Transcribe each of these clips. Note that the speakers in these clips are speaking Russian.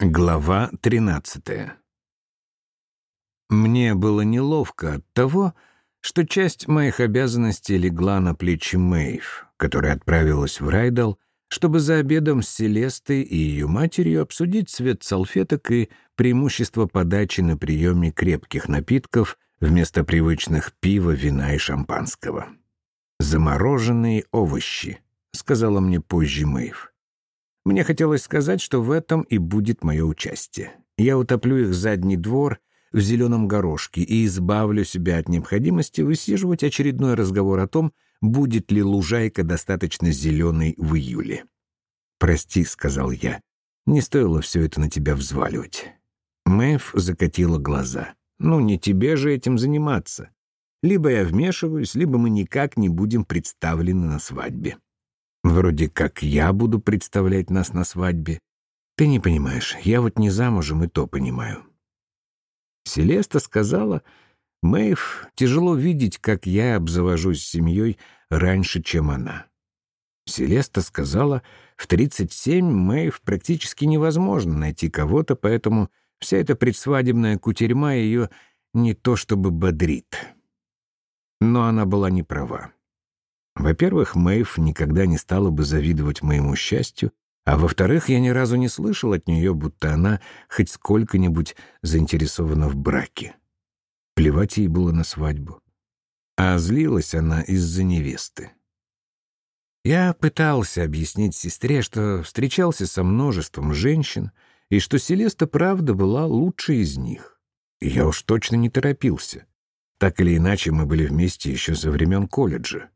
Глава 13 Мне было неловко от того, что часть моих обязанностей легла на плечи Мэйв, которая отправилась в Райдал, чтобы за обедом с Селестой и ее матерью обсудить цвет салфеток и преимущество подачи на приеме крепких напитков вместо привычных пива, вина и шампанского. «Замороженные овощи», — сказала мне позже Мэйв. Мне хотелось сказать, что в этом и будет мое участие. Я утоплю их задний двор в зеленом горошке и избавлю себя от необходимости высиживать очередной разговор о том, будет ли лужайка достаточно зеленой в июле. «Прости», — сказал я, — «не стоило все это на тебя взваливать». Мэв закатила глаза. «Ну, не тебе же этим заниматься. Либо я вмешиваюсь, либо мы никак не будем представлены на свадьбе». Вроде как я буду представлять нас на свадьбе. Ты не понимаешь, я вот не замужем и то понимаю. Селеста сказала, Мэйв, тяжело видеть, как я обзавожусь семьей раньше, чем она. Селеста сказала, в 37 Мэйв практически невозможно найти кого-то, поэтому вся эта предсвадебная кутерьма ее не то чтобы бодрит. Но она была не права. Во-первых, Мэйв никогда не стала бы завидовать моему счастью, а во-вторых, я ни разу не слышал от нее, будто она хоть сколько-нибудь заинтересована в браке. Плевать ей было на свадьбу. А злилась она из-за невесты. Я пытался объяснить сестре, что встречался со множеством женщин, и что Селеста правда была лучшей из них. Я уж точно не торопился. Так или иначе, мы были вместе еще со времен колледжа.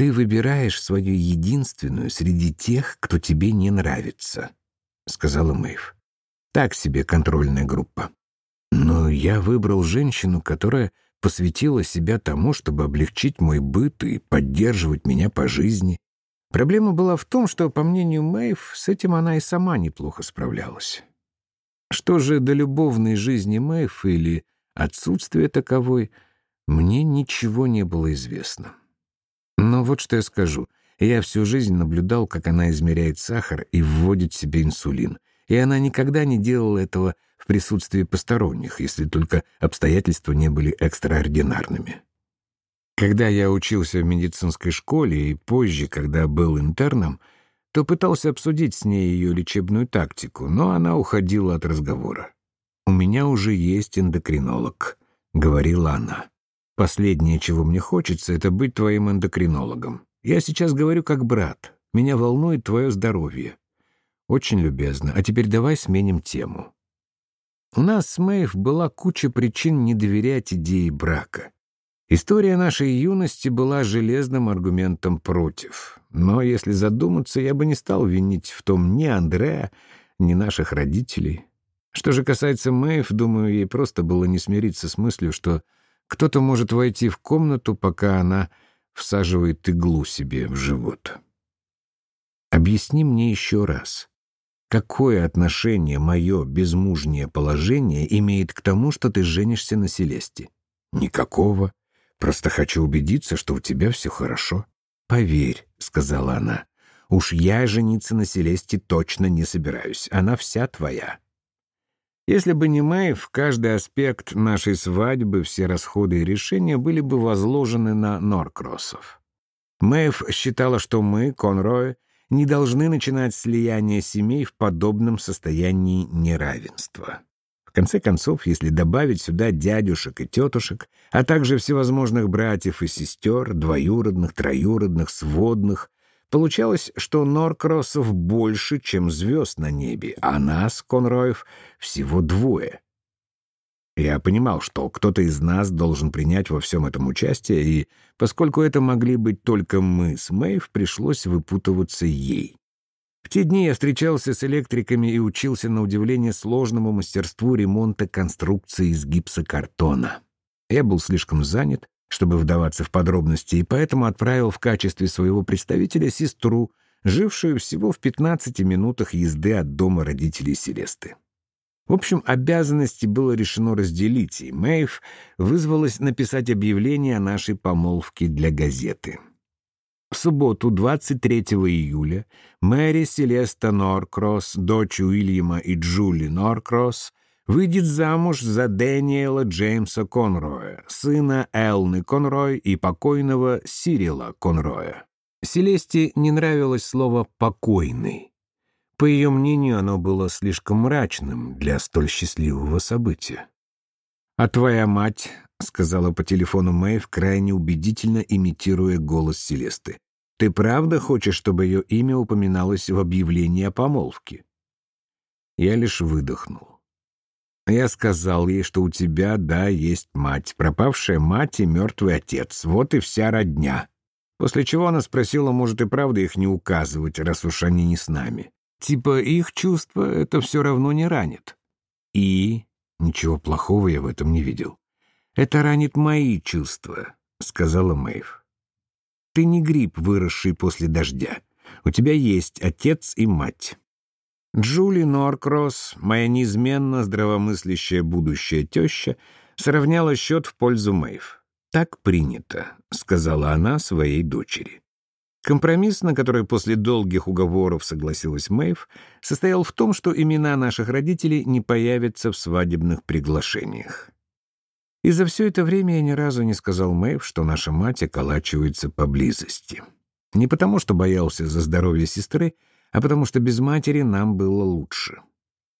Ты выбираешь свою единственную среди тех, кто тебе не нравится, — сказала Мэйв. Так себе контрольная группа. Но я выбрал женщину, которая посвятила себя тому, чтобы облегчить мой быт и поддерживать меня по жизни. Проблема была в том, что, по мнению Мэйв, с этим она и сама неплохо справлялась. Что же до любовной жизни Мэйв или отсутствия таковой, мне ничего не было известно. Но вот что я скажу. Я всю жизнь наблюдал, как она измеряет сахар и вводит себе инсулин. И она никогда не делала этого в присутствии посторонних, если только обстоятельства не были экстраординарными. Когда я учился в медицинской школе и позже, когда был интерном, то пытался обсудить с ней ее лечебную тактику, но она уходила от разговора. «У меня уже есть эндокринолог», — говорила она. Последнее, чего мне хочется, это быть твоим эндокринологом. Я сейчас говорю как брат. Меня волнует твое здоровье. Очень любезно. А теперь давай сменим тему. У нас с Мэйв была куча причин не доверять идее брака. История нашей юности была железным аргументом против. Но если задуматься, я бы не стал винить в том ни Андреа, ни наших родителей. Что же касается Мэйв, думаю, ей просто было не смириться с мыслью, что кто-то может войти в комнату, пока она всаживает иглу себе в живот. Объясни мне еще раз, какое отношение мое безмужнее положение имеет к тому, что ты женишься на Селесте? Никакого. Просто хочу убедиться, что у тебя все хорошо. Поверь, — сказала она, — уж я жениться на Селесте точно не собираюсь. Она вся твоя. Если бы не Мэйв, каждый аспект нашей свадьбы, все расходы и решения были бы возложены на Норкроссов. Мэйв считала, что мы, Конрой, не должны начинать слияние семей в подобном состоянии неравенства. В конце концов, если добавить сюда дядюшек и тетушек, а также всевозможных братьев и сестер, двоюродных, троюродных, сводных, Получалось, что Норкроссов больше, чем звезд на небе, а нас, Конроев, всего двое. Я понимал, что кто-то из нас должен принять во всем этом участие, и поскольку это могли быть только мы с Мэйв, пришлось выпутываться ей. В те дни я встречался с электриками и учился на удивление сложному мастерству ремонта конструкции из гипсокартона. Я был слишком занят, чтобы вдаваться в подробности, и поэтому отправил в качестве своего представителя сестру, жившую всего в 15 минутах езды от дома родителей Селесты. В общем, обязанности было решено разделить, и Мэйв вызвалась написать объявление о нашей помолвке для газеты. В субботу, 23 июля, Мэри Селеста Норкросс, дочь Уильяма и Джули Норкросс, выйдет замуж за Дэниела Джеймса Конроя, сына Элны Конрой и покойного Сирила Конроя. Селесте не нравилось слово «покойный». По ее мнению, оно было слишком мрачным для столь счастливого события. «А твоя мать», — сказала по телефону Мэйв, крайне убедительно имитируя голос Селесты, «ты правда хочешь, чтобы ее имя упоминалось в объявлении о помолвке?» Я лишь выдохнул. Я сказал ей, что у тебя, да, есть мать, пропавшая мать и мертвый отец. Вот и вся родня. После чего она спросила, может и правда их не указывать, раз уж они не с нами. Типа их чувства это все равно не ранит. И ничего плохого я в этом не видел. Это ранит мои чувства, сказала Мэйв. Ты не гриб, выросший после дождя. У тебя есть отец и мать. Джули Норкросс, моя неизменно здравомыслящая будущая теща, сравняла счет в пользу Мэйв. «Так принято», — сказала она своей дочери. Компромисс, на который после долгих уговоров согласилась Мэйв, состоял в том, что имена наших родителей не появятся в свадебных приглашениях. И за все это время я ни разу не сказал Мэйв, что наша мать околачивается поблизости. Не потому, что боялся за здоровье сестры, а потому что без матери нам было лучше.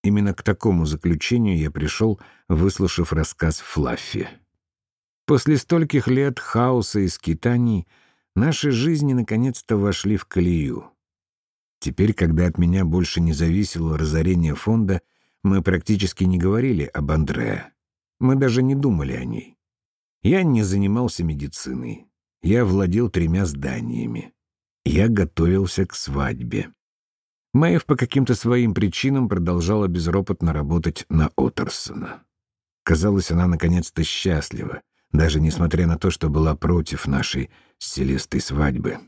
Именно к такому заключению я пришел, выслушав рассказ Флаффи. После стольких лет хаоса и скитаний наши жизни наконец-то вошли в колею. Теперь, когда от меня больше не зависело разорение фонда, мы практически не говорили об Андреа. Мы даже не думали о ней. Я не занимался медициной. Я владел тремя зданиями. Я готовился к свадьбе. Мэйв по каким-то своим причинам продолжала безропотно работать на Отерсона. Казалось, она наконец-то счастлива, даже несмотря на то, что была против нашей Селестой свадьбы.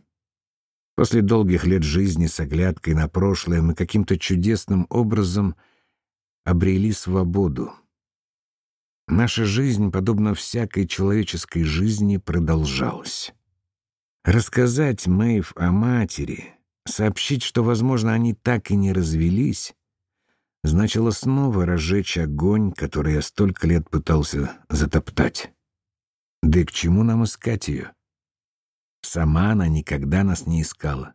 После долгих лет жизни с оглядкой на прошлое мы каким-то чудесным образом обрели свободу. Наша жизнь, подобно всякой человеческой жизни, продолжалась. Рассказать Мэйв о матери — Сообщить, что, возможно, они так и не развелись, значило снова разжечь огонь, который я столько лет пытался затоптать. Да и к чему нам искать ее? Сама она никогда нас не искала.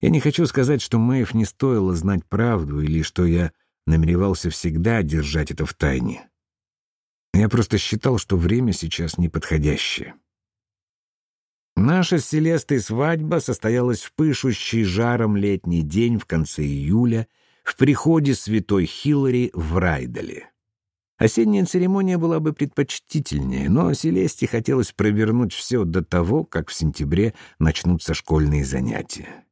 Я не хочу сказать, что Мэйв не стоило знать правду или что я намеревался всегда держать это в тайне. Я просто считал, что время сейчас неподходящее. Наша с Селестой свадьба состоялась в пышущий жаром летний день в конце июля в приходе святой Хиллари в Райдале. Осенняя церемония была бы предпочтительнее, но Селесте хотелось провернуть все до того, как в сентябре начнутся школьные занятия.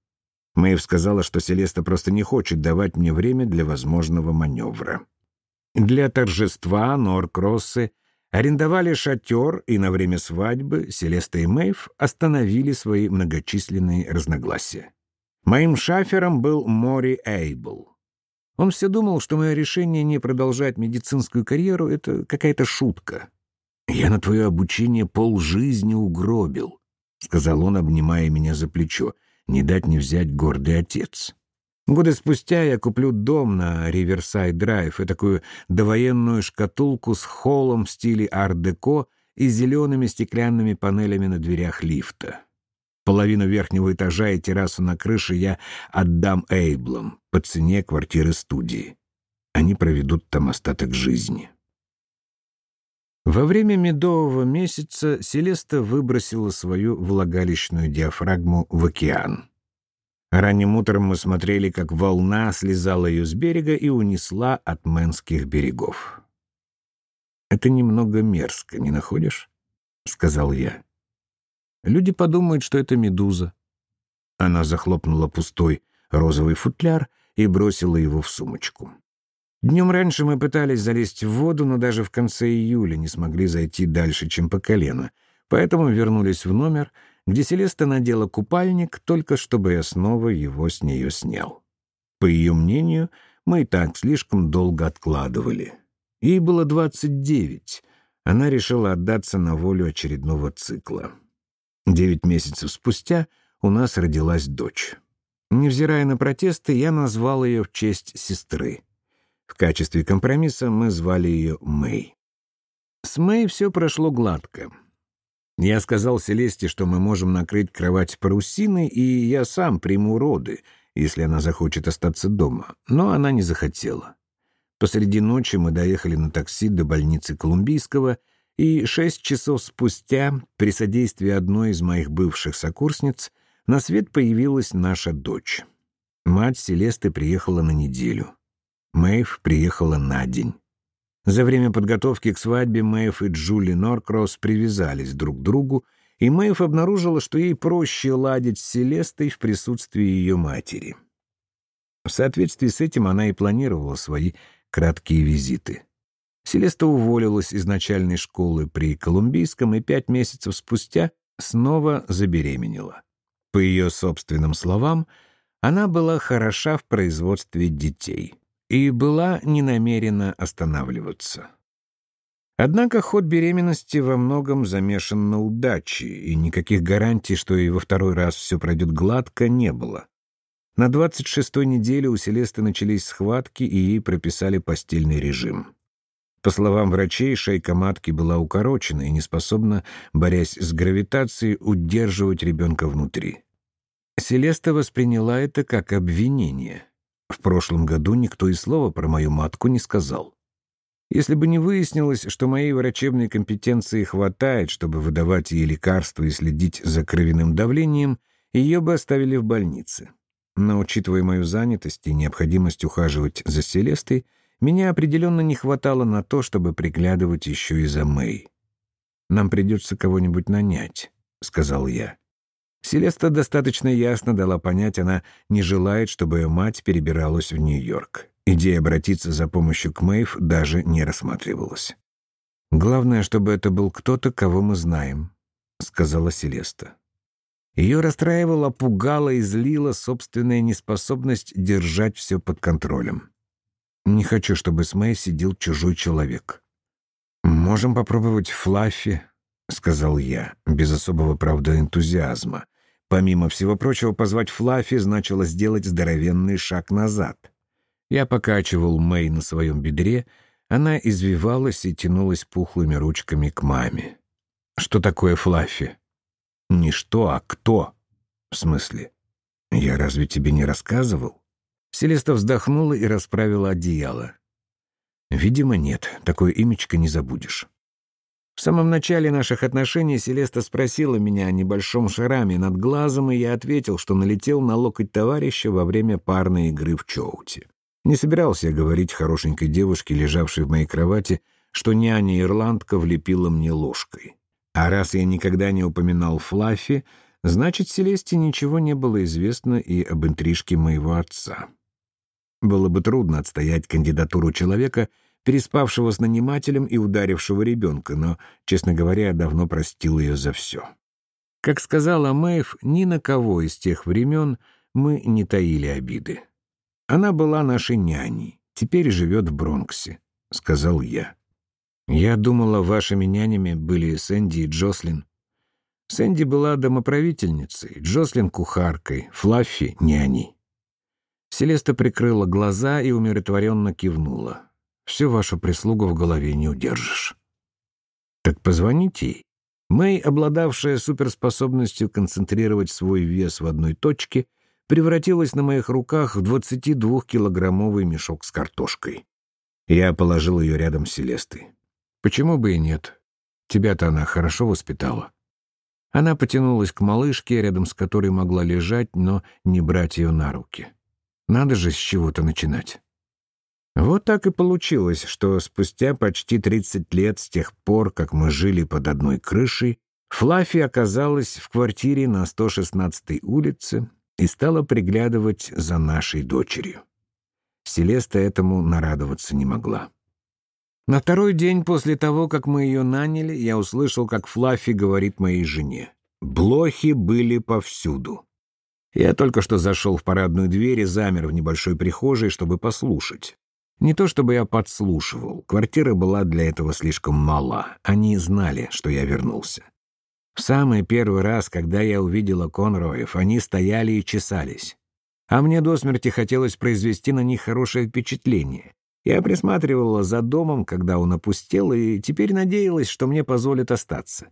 Мэйв сказала, что Селеста просто не хочет давать мне время для возможного маневра. Для торжества Норкроссы арендовали шатер, и на время свадьбы Селеста и Мэйв остановили свои многочисленные разногласия. Моим шафером был Мори Эйбл. Он все думал, что мое решение не продолжать медицинскую карьеру — это какая-то шутка. «Я на твое обучение полжизни угробил», — сказал он, обнимая меня за плечо. «Не дать не взять гордый отец». Годы спустя я куплю дом на Риверсайд-драйв и такую довоенную шкатулку с холлом в стиле ар-деко и зелеными стеклянными панелями на дверях лифта. Половину верхнего этажа и террасу на крыше я отдам Эйблам по цене квартиры-студии. Они проведут там остаток жизни. Во время медового месяца Селеста выбросила свою влагалищную диафрагму в океан. Ранним утром мы смотрели, как волна слезала ее с берега и унесла от Мэнских берегов. «Это немного мерзко, не находишь?» — сказал я. «Люди подумают, что это медуза». Она захлопнула пустой розовый футляр и бросила его в сумочку. Днем раньше мы пытались залезть в воду, но даже в конце июля не смогли зайти дальше, чем по колено, поэтому вернулись в номер — где Селеста надела купальник, только чтобы я снова его с нее снял. По ее мнению, мы и так слишком долго откладывали. Ей было 29. Она решила отдаться на волю очередного цикла. Девять месяцев спустя у нас родилась дочь. Невзирая на протесты, я назвал ее в честь сестры. В качестве компромисса мы звали ее Мэй. С Мэй все прошло гладко. Я сказал Селесте, что мы можем накрыть кровать парусиной, и я сам приму роды, если она захочет остаться дома. Но она не захотела. Посреди ночи мы доехали на такси до больницы Колумбийского, и шесть часов спустя, при содействии одной из моих бывших сокурсниц, на свет появилась наша дочь. Мать Селесты приехала на неделю. Мэйв приехала на день. За время подготовки к свадьбе Мэйв и Джули Норкросс привязались друг к другу, и Мэйв обнаружила, что ей проще ладить с Селестой в присутствии ее матери. В соответствии с этим она и планировала свои краткие визиты. Селеста уволилась из начальной школы при Колумбийском и пять месяцев спустя снова забеременела. По ее собственным словам, она была хороша в производстве детей и была не намерена останавливаться. Однако ход беременности во многом замешан на удаче, и никаких гарантий, что и во второй раз все пройдет гладко, не было. На 26-й неделе у Селесты начались схватки, и ей прописали постельный режим. По словам врачей, шейка матки была укорочена и не способна, борясь с гравитацией, удерживать ребенка внутри. Селеста восприняла это как обвинение. В прошлом году никто и слова про мою матку не сказал. Если бы не выяснилось, что моей врачебной компетенции хватает, чтобы выдавать ей лекарства и следить за кровяным давлением, ее бы оставили в больнице. Но, учитывая мою занятость и необходимость ухаживать за Селестой, меня определенно не хватало на то, чтобы приглядывать еще и за Мэй. «Нам придется кого-нибудь нанять», — сказал я. Селеста достаточно ясно дала понять, она не желает, чтобы ее мать перебиралась в Нью-Йорк. Идея обратиться за помощью к Мэйв даже не рассматривалась. «Главное, чтобы это был кто-то, кого мы знаем», — сказала Селеста. Ее расстраивала, пугала и злила собственная неспособность держать все под контролем. Не хочу, чтобы с Мэй сидел чужой человек. «Можем попробовать Флаффи», — сказал я, без особого, правда, энтузиазма. Помимо всего прочего, позвать Флаффи значило сделать здоровенный шаг назад. Я покачивал Мэй на своем бедре, она извивалась и тянулась пухлыми ручками к маме. «Что такое Флаффи?» «Не что, а кто?» «В смысле? Я разве тебе не рассказывал?» Селеста вздохнула и расправила одеяло. «Видимо, нет. Такое имечко не забудешь». В самом начале наших отношений Селеста спросила меня о небольшом шраме над глазом, и я ответил, что налетел на локоть товарища во время парной игры в Чоуте. Не собирался я говорить хорошенькой девушке, лежавшей в моей кровати, что няня-ирландка влепила мне ложкой. А раз я никогда не упоминал Флаффи, значит, Селесте ничего не было известно и об интрижке моего отца. Было бы трудно отстоять кандидатуру человека, переспавшего с нанимателем и ударившего ребенка, но, честно говоря, я давно простил ее за все. Как сказала Мэйв, ни на кого из тех времен мы не таили обиды. Она была нашей няней, теперь живет в Бронксе, — сказал я. Я думала, вашими нянями были Сэнди и Джослин. Сэнди была домоправительницей, Джослин — кухаркой, Флаффи — няней. Селеста прикрыла глаза и умиротворенно кивнула. «Всю вашу прислугу в голове не удержишь». «Так позвоните ей». Мэй, обладавшая суперспособностью концентрировать свой вес в одной точке, превратилась на моих руках в 22-килограммовый мешок с картошкой. Я положил ее рядом с Селестой. «Почему бы и нет? Тебя-то она хорошо воспитала». Она потянулась к малышке, рядом с которой могла лежать, но не брать ее на руки. Надо же с чего-то начинать. Вот так и получилось, что спустя почти 30 лет с тех пор, как мы жили под одной крышей, Флаффи оказалась в квартире на 116-й улице и стала приглядывать за нашей дочерью. Селеста этому нарадоваться не могла. На второй день после того, как мы ее наняли, я услышал, как Флаффи говорит моей жене. Блохи были повсюду. Я только что зашел в парадную дверь и замер в небольшой прихожей, чтобы послушать. Не то чтобы я подслушивал, квартира была для этого слишком мала. Они знали, что я вернулся. В самый первый раз, когда я увидела Конроев, они стояли и чесались. А мне до смерти хотелось произвести на них хорошее впечатление. Я присматривала за домом, когда он опустел, и теперь надеялась, что мне позволят остаться.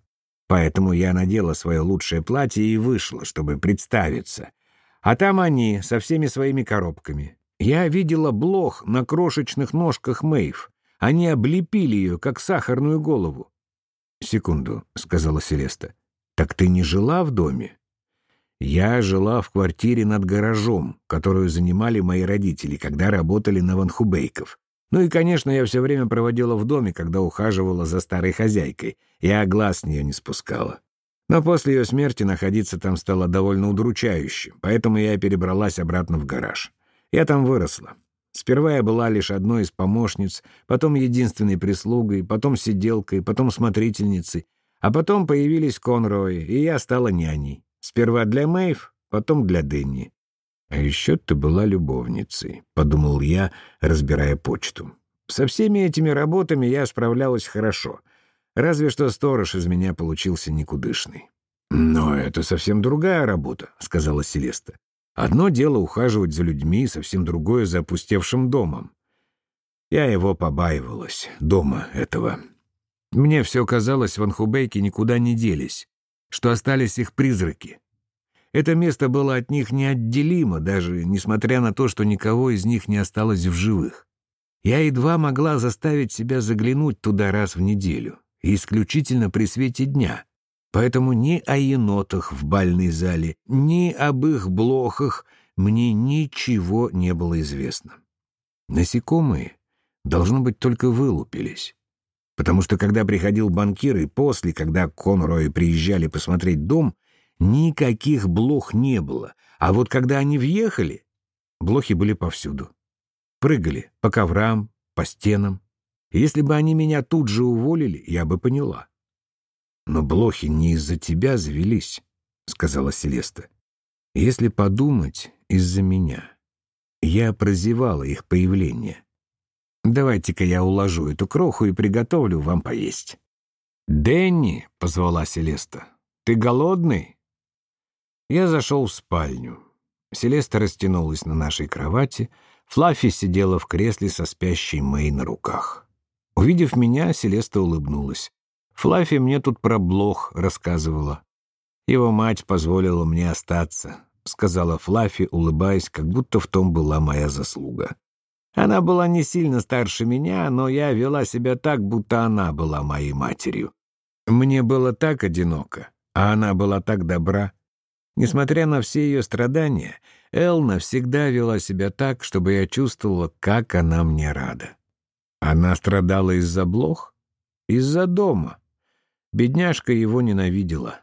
Поэтому я надела свое лучшее платье и вышла, чтобы представиться. А там они со всеми своими коробками. Я видела блох на крошечных ножках Мэйв. Они облепили ее, как сахарную голову. «Секунду», — сказала Селеста. «Так ты не жила в доме?» «Я жила в квартире над гаражом, которую занимали мои родители, когда работали на Ванхубейков. Ну и, конечно, я все время проводила в доме, когда ухаживала за старой хозяйкой. Я глаз с нее не спускала. Но после ее смерти находиться там стало довольно удручающе, поэтому я перебралась обратно в гараж. Я там выросла. Сперва я была лишь одной из помощниц, потом единственной прислугой, потом сиделкой, потом смотрительницей, а потом появились Конрои, и я стала няней. Сперва для Мэйв, потом для Дэнни. «А еще ты была любовницей», — подумал я, разбирая почту. «Со всеми этими работами я справлялась хорошо, разве что сторож из меня получился никудышный». «Но это совсем другая работа», — сказала Селеста. «Одно дело ухаживать за людьми, совсем другое — за опустевшим домом. Я его побаивалась, дома этого. Мне все казалось, ванхубейки никуда не делись, что остались их призраки, это место было от них неотделимо, даже несмотря на то, что никого из них не осталось в живых. Я едва могла заставить себя заглянуть туда раз в неделю, исключительно при свете дня. Поэтому ни о енотах в бальной зале, ни об их блохах мне ничего не было известно. Насекомые, должно быть, только вылупились. Потому что когда приходил банкир и после, когда Конрои приезжали посмотреть дом — Никаких блох не было, а вот когда они въехали, блохи были повсюду. Прыгали по коврам, по стенам. если бы они меня тут же уволили, я бы поняла. «Но блохи не из-за тебя завелись», — сказала Селеста. «Если подумать, из-за меня. Я прозевала их появление. Давайте-ка я уложу эту кроху и приготовлю вам поесть». «Дэнни», — позвала Селеста, — «ты голодный?» Я зашел в спальню. Селеста растянулась на нашей кровати, Флаффи сидела в кресле со спящей Мэй на руках. Увидев меня, Селеста улыбнулась. Флаффи мне тут про блох рассказывала. Его мать позволила мне остаться, сказала Флаффи, улыбаясь, как будто в том была моя заслуга. Она была не сильно старше меня, но я вела себя так, будто она была моей матерью. Мне было так одиноко, а она была так добра. Несмотря на все ее страдания, Элна всегда вела себя так, чтобы я чувствовала, как она мне рада. Она страдала из-за блох? Из-за дома. Бедняжка его ненавидела.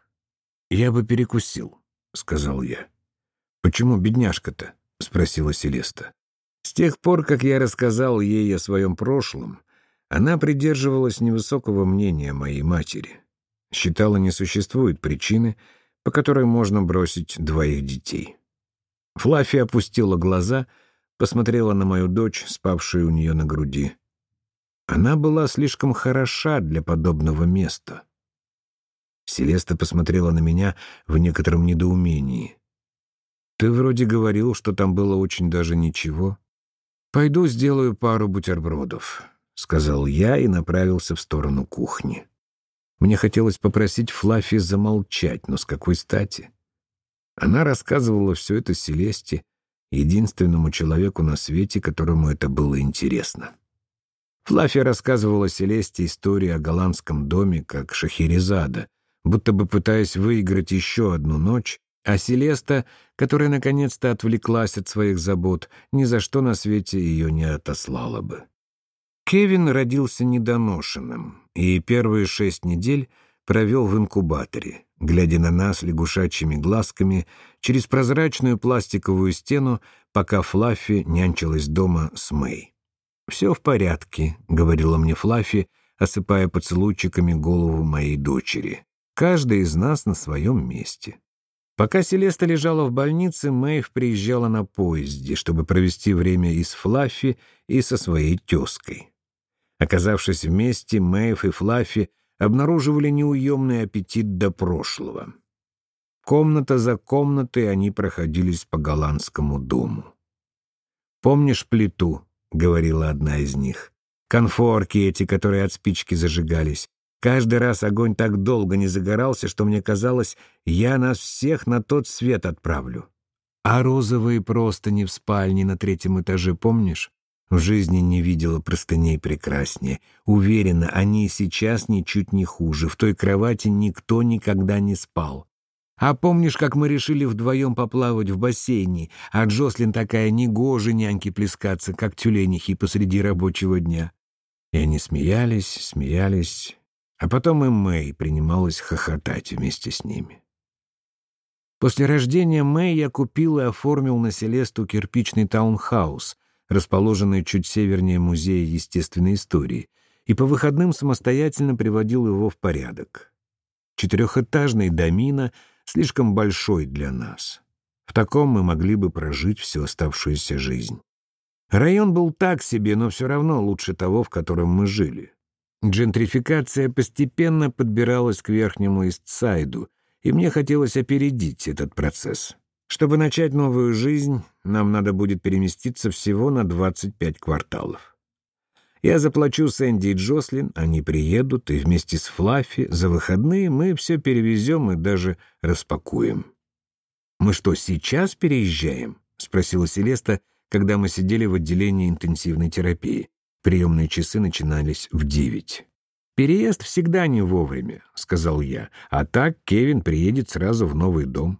«Я бы перекусил», — сказал я. «Почему бедняжка-то?» — спросила Селеста. С тех пор, как я рассказал ей о своем прошлом, она придерживалась невысокого мнения моей матери. Считала, не существует причины, по которой можно бросить двоих детей. Флаффи опустила глаза, посмотрела на мою дочь, спавшую у нее на груди. Она была слишком хороша для подобного места. Селеста посмотрела на меня в некотором недоумении. «Ты вроде говорил, что там было очень даже ничего. Пойду сделаю пару бутербродов», — сказал я и направился в сторону кухни. Мне хотелось попросить Флаффи замолчать, но с какой стати? Она рассказывала все это Селесте, единственному человеку на свете, которому это было интересно. Флаффи рассказывала Селесте историю о голландском доме, как Шахерезада, будто бы пытаясь выиграть еще одну ночь, а Селеста, которая наконец-то отвлеклась от своих забот, ни за что на свете ее не отослала бы. Кевин родился недоношенным и первые шесть недель провел в инкубаторе, глядя на нас лягушачьими глазками через прозрачную пластиковую стену, пока Флаффи нянчилась дома с Мэй. «Все в порядке», — говорила мне Флаффи, осыпая поцелуйчиками голову моей дочери. «Каждый из нас на своем месте». Пока Селеста лежала в больнице, Мэйв приезжала на поезде, чтобы провести время и с Флаффи, и со своей тезкой. Оказавшись вместе, Мэйв и Флаффи обнаруживали неуемный аппетит до прошлого. Комната за комнатой они проходились по голландскому дому. «Помнишь плиту?» — говорила одна из них. «Конфорки эти, которые от спички зажигались. Каждый раз огонь так долго не загорался, что мне казалось, я нас всех на тот свет отправлю. А розовые простыни в спальне на третьем этаже, помнишь? В жизни не видела простыней прекраснее. Уверена, они и сейчас ничуть не хуже. В той кровати никто никогда не спал. А помнишь, как мы решили вдвоем поплавать в бассейне, а Джослин такая негоже няньки плескаться, как тюленихи посреди рабочего дня? И они смеялись, смеялись, а потом и Мэй принималась хохотать вместе с ними. После рождения Мэй я купил и оформил на Селесту кирпичный таунхаус, расположенный чуть севернее Музея естественной истории, и по выходным самостоятельно приводил его в порядок. Четырехэтажный домина слишком большой для нас. В таком мы могли бы прожить всю оставшуюся жизнь. Район был так себе, но все равно лучше того, в котором мы жили. Джентрификация постепенно подбиралась к верхнему Истсайду, и мне хотелось опередить этот процесс. Чтобы начать новую жизнь, нам надо будет переместиться всего на 25 кварталов. Я заплачу Сэнди и Джослин, они приедут, и вместе с Флаффи за выходные мы все перевезем и даже распакуем. «Мы что, сейчас переезжаем?» — спросила Селеста, когда мы сидели в отделении интенсивной терапии. Приемные часы начинались в девять. «Переезд всегда не вовремя», — сказал я, «а так Кевин приедет сразу в новый дом».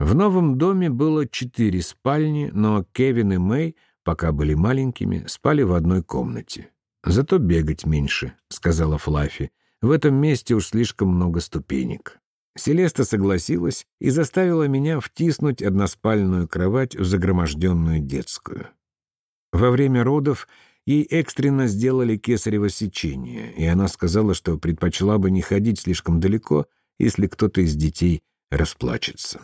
В новом доме было четыре спальни, но Кевин и Мэй, пока были маленькими, спали в одной комнате. «Зато бегать меньше», — сказала Флаффи. «В этом месте уж слишком много ступенек». Селеста согласилась и заставила меня втиснуть односпальную кровать в загроможденную детскую. Во время родов Ей экстренно сделали кесарево сечение, и она сказала, что предпочла бы не ходить слишком далеко, если кто-то из детей расплачется.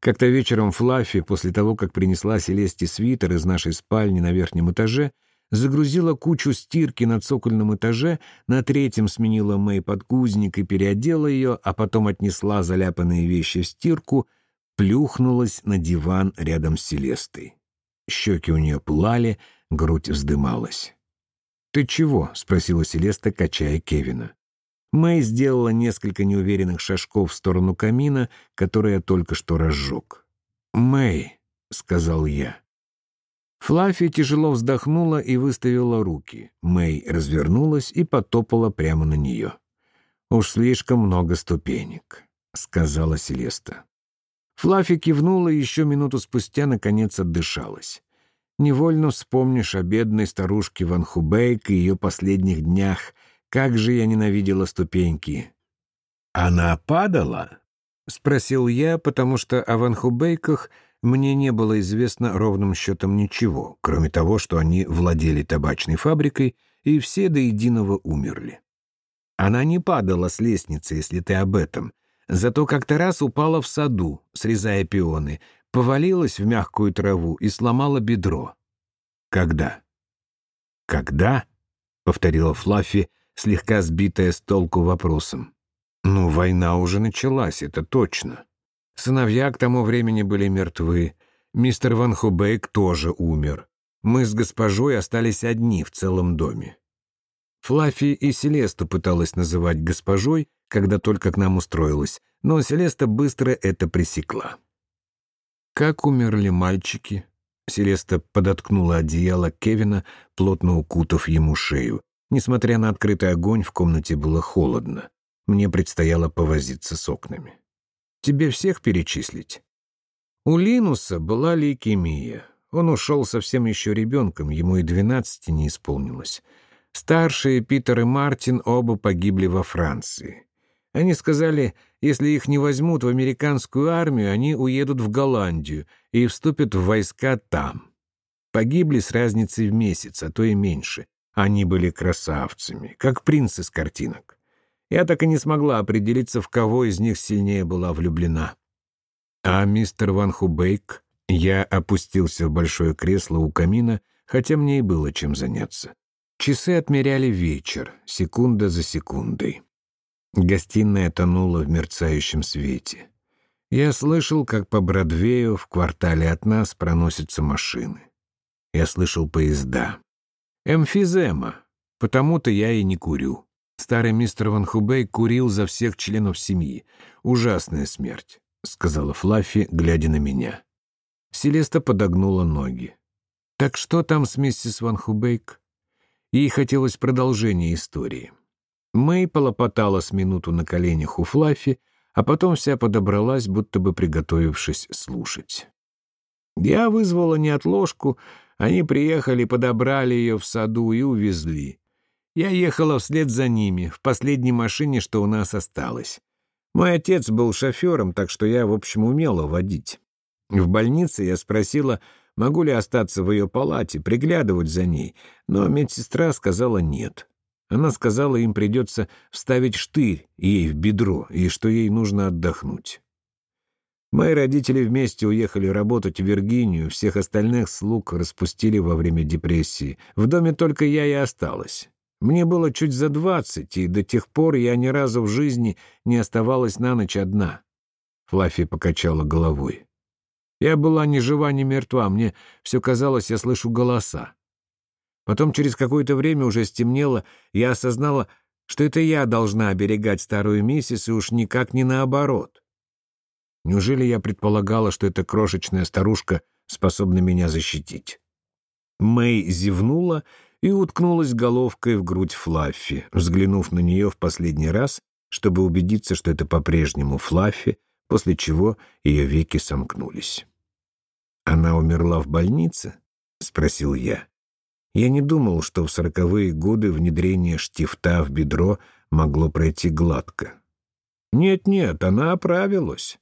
Как-то вечером Флаффи, после того, как принесла Селесте свитер из нашей спальни на верхнем этаже, загрузила кучу стирки на цокольном этаже, на третьем сменила Мэй подгузник и переодела ее, а потом отнесла заляпанные вещи в стирку, плюхнулась на диван рядом с Селестой. Щеки у нее пылали, грудь вздымалась. «Ты чего?» — спросила Селеста, качая Кевина. Мэй сделала несколько неуверенных шажков в сторону камина, который я только что разжег. «Мэй», — сказал я. Флаффи тяжело вздохнула и выставила руки. Мэй развернулась и потопала прямо на нее. «Уж слишком много ступенек», — сказала Селеста. Флаффи кивнула и еще минуту спустя наконец отдышалась. Невольно вспомнишь о бедной старушке Ван Хубейк и ее последних днях. Как же я ненавидела ступеньки. «Она падала?» — спросил я, потому что о Ван Хубейках мне не было известно ровным счетом ничего, кроме того, что они владели табачной фабрикой и все до единого умерли. Она не падала с лестницы, если ты об этом. Зато как-то раз упала в саду, срезая пионы, повалилась в мягкую траву и сломала бедро. Когда? Когда? повторила Флаффи, слегка сбитая с толку вопросом. Ну, война уже началась, это точно. Сыновья к тому времени были мертвы. Мистер Ван Хубейк тоже умер. Мы с госпожой остались одни в целом доме. Флаффи и Селесту пыталась называть госпожой, когда только к нам устроилась, но Селеста быстро это пресекла. Как умерли мальчики? Селеста подоткнула одеяло Кевина, плотно укутав ему шею. Несмотря на открытый огонь, в комнате было холодно. Мне предстояло повозиться с окнами. Тебе всех перечислить? У Линуса была лейкемия. Он ушел совсем еще ребенком, ему и двенадцати не исполнилось. Старшие Питер и Мартин оба погибли во Франции. Они сказали, если их не возьмут в американскую армию, они уедут в Голландию и вступят в войска там. Погибли с разницей в месяц, а то и меньше. Они были красавцами, как принцы с картинок. Я так и не смогла определиться, в кого из них сильнее была влюблена. А мистер Ван Хубейк... Я опустился в большое кресло у камина, хотя мне и было чем заняться. Часы отмеряли вечер, секунда за секундой. Гостиная тонула в мерцающем свете. Я слышал, как по Бродвею в квартале от нас проносятся машины. Я слышал поезда. Эмфизема. Потому-то я и не курю. Старый мистер Ван Хубей курил за всех членов семьи. Ужасная смерть, — сказала Флаффи, глядя на меня. Селеста подогнула ноги. «Так что там с миссис Ван Хубейк?» Ей хотелось продолжения истории. Мэй полопотала с минуту на коленях у Флаффи, а потом вся подобралась, будто бы приготовившись слушать. Я вызвала неотложку, они приехали, подобрали ее в саду и увезли. Я ехала вслед за ними, в последней машине, что у нас осталось. Мой отец был шофером, так что я, в общем, умела водить. В больнице я спросила, могу ли остаться в ее палате, приглядывать за ней, но медсестра сказала нет. Она сказала, им придется вставить штырь ей в бедро, и что ей нужно отдохнуть. Мои родители вместе уехали работать в Виргинию, всех остальных слуг распустили во время депрессии. В доме только я и осталась. Мне было чуть за двадцать, и до тех пор я ни разу в жизни не оставалась на ночь одна. Флаффи покачала головой. Я была ни жива, ни мертва, мне все казалось, я слышу голоса. Потом через какое-то время уже стемнело, я осознала, что это я должна оберегать старую миссис, и уж никак не наоборот. Неужели я предполагала, что эта крошечная старушка способна меня защитить? Мэй зевнула и уткнулась головкой в грудь Флаффи, взглянув на нее в последний раз, чтобы убедиться, что это по-прежнему Флаффи, после чего ее веки сомкнулись. «Она умерла в больнице?» — спросил я. Я не думал, что в сороковые годы внедрение штифта в бедро могло пройти гладко. Нет-нет, она оправилась.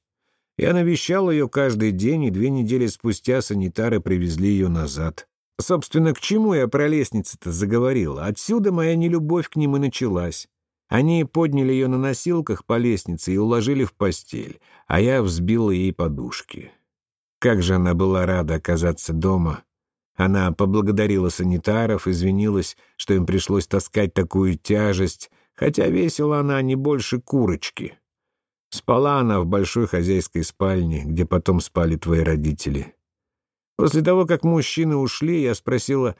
Я навещал ее каждый день, и две недели спустя санитары привезли ее назад. Собственно, к чему я про лестницы-то заговорил? Отсюда моя нелюбовь к ним и началась. Они подняли ее на носилках по лестнице и уложили в постель, а я взбил ей подушки. Как же она была рада оказаться дома. Она поблагодарила санитаров, извинилась, что им пришлось таскать такую тяжесть, хотя весила она не больше курочки. Спала она в большой хозяйской спальне, где потом спали твои родители. После того, как мужчины ушли, я спросила,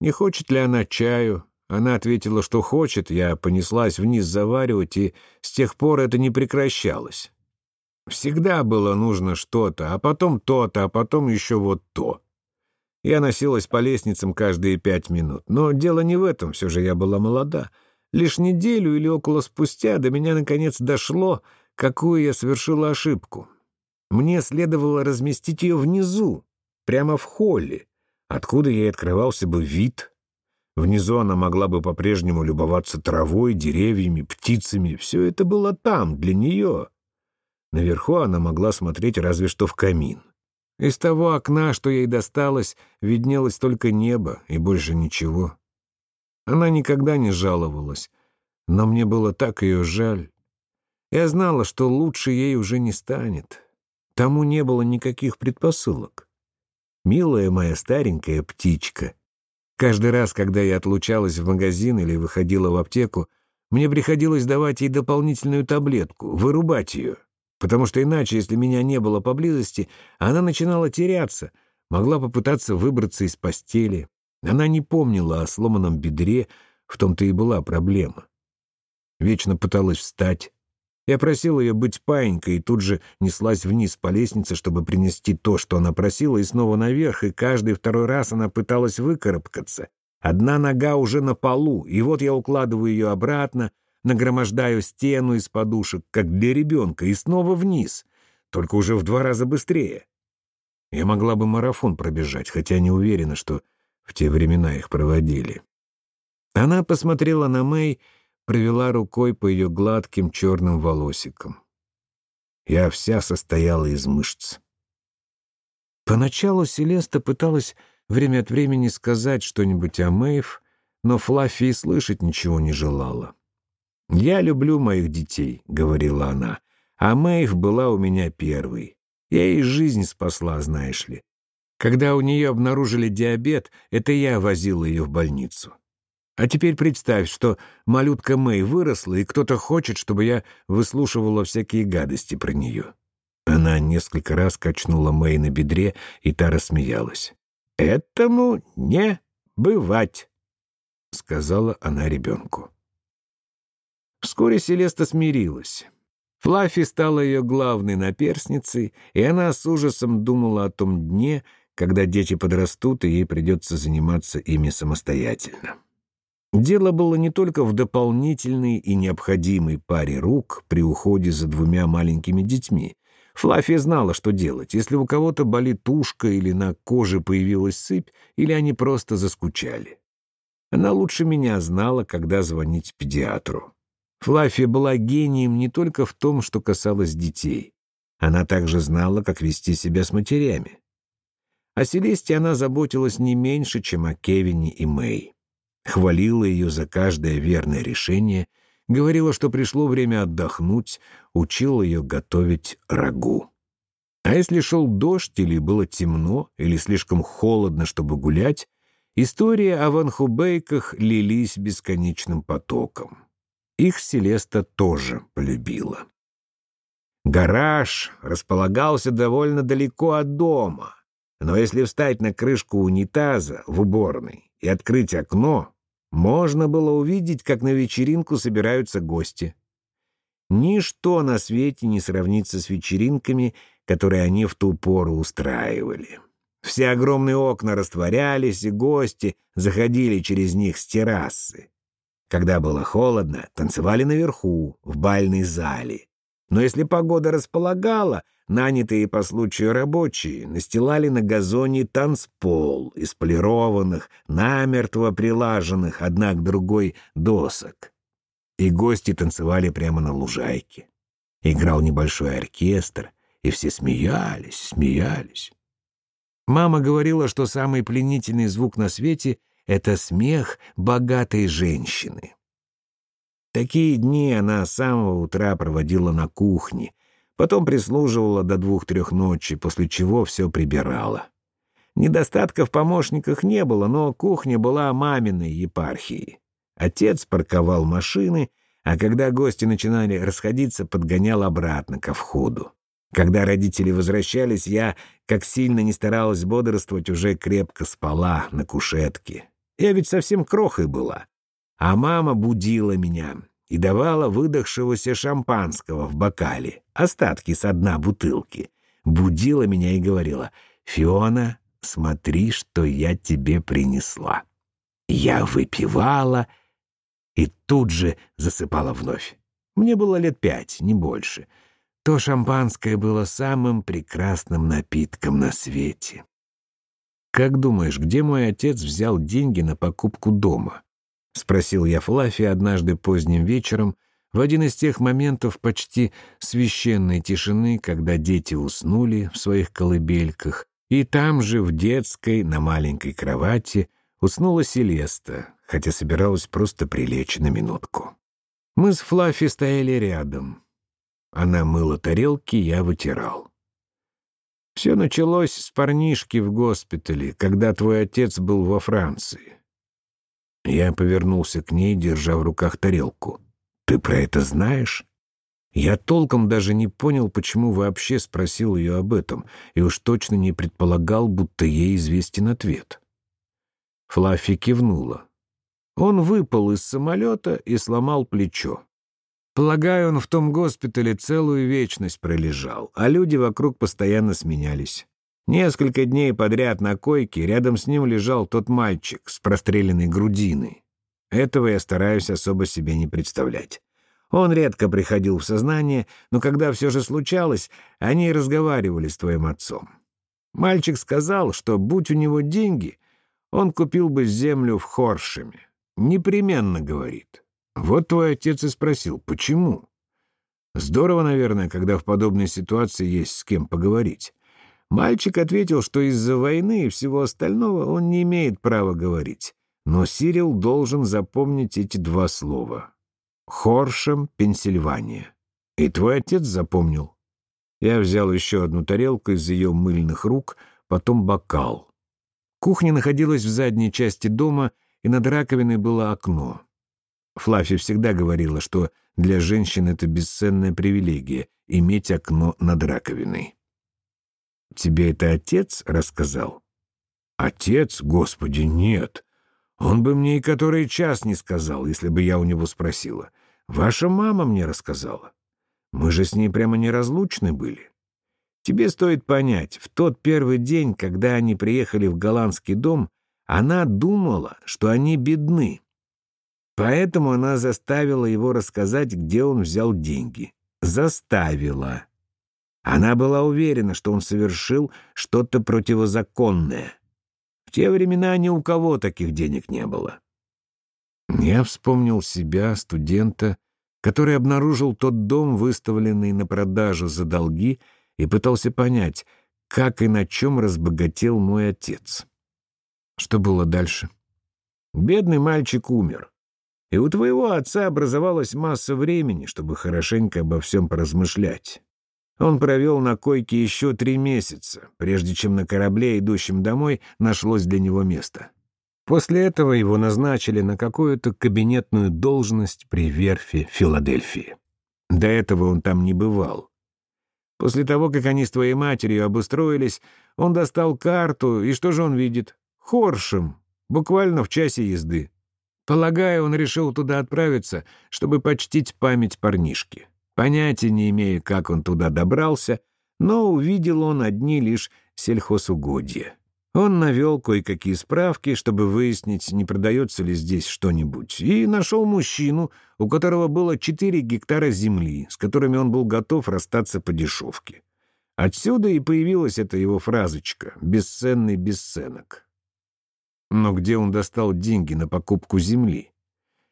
не хочет ли она чаю. Она ответила, что хочет, я понеслась вниз заваривать, и с тех пор это не прекращалось. Всегда было нужно что-то, а потом то-то, а потом еще вот то. Я носилась по лестницам каждые пять минут. Но дело не в этом, все же я была молода. Лишь неделю или около спустя до меня наконец дошло, какую я совершила ошибку. Мне следовало разместить ее внизу, прямо в холле, откуда ей открывался бы вид. Внизу она могла бы по-прежнему любоваться травой, деревьями, птицами. Все это было там, для нее. Наверху она могла смотреть разве что в камин. Из того окна, что ей досталось, виднелось только небо и больше ничего. Она никогда не жаловалась, но мне было так ее жаль. Я знала, что лучше ей уже не станет. Тому не было никаких предпосылок. Милая моя старенькая птичка. Каждый раз, когда я отлучалась в магазин или выходила в аптеку, мне приходилось давать ей дополнительную таблетку, вырубать ее потому что иначе, если меня не было поблизости, она начинала теряться, могла попытаться выбраться из постели. Она не помнила о сломанном бедре, в том-то и была проблема. Вечно пыталась встать. Я просил ее быть паинькой и тут же неслась вниз по лестнице, чтобы принести то, что она просила, и снова наверх, и каждый второй раз она пыталась выкарабкаться. Одна нога уже на полу, и вот я укладываю ее обратно, нагромождаю стену из подушек, как для ребенка, и снова вниз, только уже в два раза быстрее. Я могла бы марафон пробежать, хотя не уверена, что в те времена их проводили. Она посмотрела на Мэй, провела рукой по ее гладким черным волосикам. Я вся состояла из мышц. Поначалу Селеста пыталась время от времени сказать что-нибудь о Мэйв, но Флаффи и слышать ничего не желала. «Я люблю моих детей», — говорила она, — «а Мэйв была у меня первой. Я ей жизнь спасла, знаешь ли. Когда у нее обнаружили диабет, это я возила ее в больницу. А теперь представь, что малютка Мэй выросла, и кто-то хочет, чтобы я выслушивала всякие гадости про нее». Она несколько раз качнула Мэй на бедре, и та рассмеялась. «Этому не бывать», — сказала она ребенку. Вскоре Селеста смирилась. Флаффи стала ее главной наперсницей, и она с ужасом думала о том дне, когда дети подрастут, и ей придется заниматься ими самостоятельно. Дело было не только в дополнительной и необходимой паре рук при уходе за двумя маленькими детьми. Флаффи знала, что делать, если у кого-то болит ушко или на коже появилась сыпь, или они просто заскучали. Она лучше меня знала, когда звонить педиатру. Флаффи была гением не только в том, что касалось детей. Она также знала, как вести себя с матерями. О Селесте она заботилась не меньше, чем о Кевине и Мэй. Хвалила ее за каждое верное решение, говорила, что пришло время отдохнуть, учила ее готовить рагу. А если шел дождь, или было темно, или слишком холодно, чтобы гулять, истории о Ванхубейках лились бесконечным потоком. Их Селеста тоже полюбила. Гараж располагался довольно далеко от дома, но если встать на крышку унитаза в уборной и открыть окно, можно было увидеть, как на вечеринку собираются гости. Ничто на свете не сравнится с вечеринками, которые они в ту пору устраивали. Все огромные окна растворялись, и гости заходили через них с террасы. Когда было холодно, танцевали наверху, в бальной зале. Но если погода располагала, нанятые по случаю рабочие настилали на газоне танцпол из полированных, намертво прилаженных одна к другой досок. И гости танцевали прямо на лужайке. Играл небольшой оркестр, и все смеялись, смеялись. Мама говорила, что самый пленительный звук на свете — это смех богатой женщины. Такие дни она с самого утра проводила на кухне, потом прислуживала до двух-трех ночи, после чего все прибирала. Недостатков в помощниках не было, но кухня была маминой епархией. Отец парковал машины, а когда гости начинали расходиться, подгонял обратно ко входу. Когда родители возвращались, я, как сильно не старалась бодрствовать, уже крепко спала на кушетке. Я ведь совсем крохой была. А мама будила меня и давала выдохшегося шампанского в бокале, остатки с дна бутылки. Будила меня и говорила, «Фиона, смотри, что я тебе принесла». Я выпивала и тут же засыпала вновь. Мне было лет пять, не больше. То шампанское было самым прекрасным напитком на свете. «Как думаешь, где мой отец взял деньги на покупку дома?» — спросил я Флаффи однажды поздним вечером, в один из тех моментов почти священной тишины, когда дети уснули в своих колыбельках, и там же, в детской, на маленькой кровати, уснула Селеста, хотя собиралась просто прилечь на минутку. Мы с Флаффи стояли рядом. Она мыла тарелки, я вытирал. Все началось с парнишки в госпитале, когда твой отец был во Франции. Я повернулся к ней, держа в руках тарелку. «Ты про это знаешь?» Я толком даже не понял, почему вообще спросил ее об этом, и уж точно не предполагал, будто ей известен ответ. Флаффи кивнула. Он выпал из самолета и сломал плечо. Полагаю, он в том госпитале целую вечность пролежал, а люди вокруг постоянно сменялись. Несколько дней подряд на койке рядом с ним лежал тот мальчик с простреленной грудиной. Этого я стараюсь особо себе не представлять. Он редко приходил в сознание, но когда все же случалось, они разговаривали с твоим отцом. Мальчик сказал, что, будь у него деньги, он купил бы землю в Хоршеме. Непременно, говорит. Вот твой отец и спросил, почему? Здорово, наверное, когда в подобной ситуации есть с кем поговорить. Мальчик ответил, что из-за войны и всего остального он не имеет права говорить. Но Сирил должен запомнить эти два слова. Хоршем, Пенсильвания. И твой отец запомнил. Я взял еще одну тарелку из ее мыльных рук, потом бокал. Кухня находилась в задней части дома, и над раковиной было окно. Флаффи всегда говорила, что для женщин это бесценная привилегия — иметь окно над раковиной. «Тебе это отец рассказал?» «Отец? Господи, нет. Он бы мне и который час не сказал, если бы я у него спросила. Ваша мама мне рассказала. Мы же с ней прямо неразлучны были. Тебе стоит понять, в тот первый день, когда они приехали в голландский дом, она думала, что они бедны. Поэтому она заставила его рассказать, где он взял деньги. Заставила. Она была уверена, что он совершил что-то противозаконное. В те времена ни у кого таких денег не было. Я вспомнил себя, студента, который обнаружил тот дом, выставленный на продажу за долги, и пытался понять, как и на чем разбогател мой отец. Что было дальше? Бедный мальчик умер. И у твоего отца образовалась масса времени, чтобы хорошенько обо всем поразмышлять. Он провел на койке еще три месяца, прежде чем на корабле, идущем домой, нашлось для него место. После этого его назначили на какую-то кабинетную должность при верфи Филадельфии. До этого он там не бывал. После того, как они с твоей матерью обустроились, он достал карту, и что же он видит? Хоршем, буквально в часе езды. Полагаю, он решил туда отправиться, чтобы почтить память парнишки. Понятия не имея, как он туда добрался, но увидел он одни лишь сельхозугодья. Он навел кое-какие справки, чтобы выяснить, не продается ли здесь что-нибудь, и нашел мужчину, у которого было 4 гектара земли, с которыми он был готов расстаться по дешевке. Отсюда и появилась эта его фразочка «бесценный бесценок». Но где он достал деньги на покупку земли?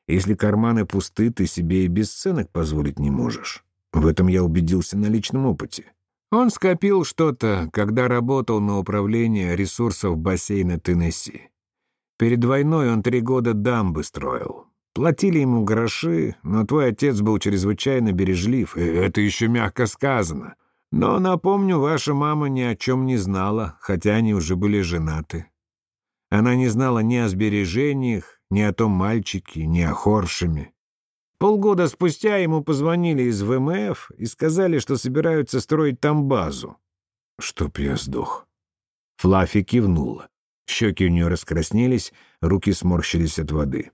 Если карманы пусты, ты себе и бесценок позволить не можешь. В этом я убедился на личном опыте. Он скопил что-то, когда работал на управление ресурсов бассейна Теннесси. Перед войной он три года дамбы строил. Платили ему гроши, но твой отец был чрезвычайно бережлив, и это еще мягко сказано. Но, напомню, ваша мама ни о чем не знала, хотя они уже были женаты. Она не знала ни о сбережениях, ни о том мальчике, ни о Хоршеме. Полгода спустя ему позвонили из ВМФ и сказали, что собираются строить там базу. Чтоб я сдох. Флаффи кивнула. Щеки у нее раскраснелись, руки сморщились от воды.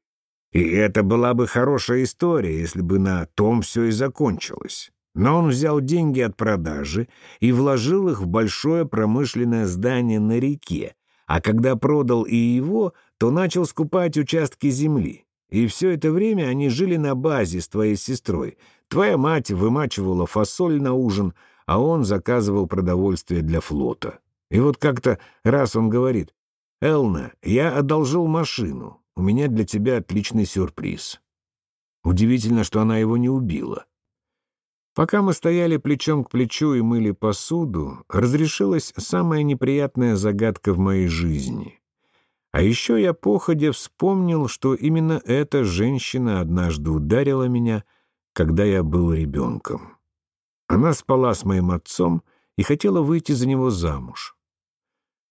И это была бы хорошая история, если бы на том все и закончилось. Но он взял деньги от продажи и вложил их в большое промышленное здание на реке, а когда продал и его, то начал скупать участки земли. И все это время они жили на базе с твоей сестрой. Твоя мать вымачивала фасоль на ужин, а он заказывал продовольствие для флота. И вот как-то раз он говорит, «Элна, я одолжил машину. У меня для тебя отличный сюрприз». Удивительно, что она его не убила. Пока мы стояли плечом к плечу и мыли посуду, разрешилась самая неприятная загадка в моей жизни. А еще я походя вспомнил, что именно эта женщина однажды ударила меня, когда я был ребенком. Она спала с моим отцом и хотела выйти за него замуж.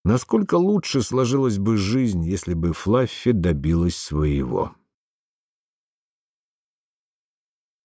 Насколько лучше сложилась бы жизнь, если бы Флаффи добилась своего.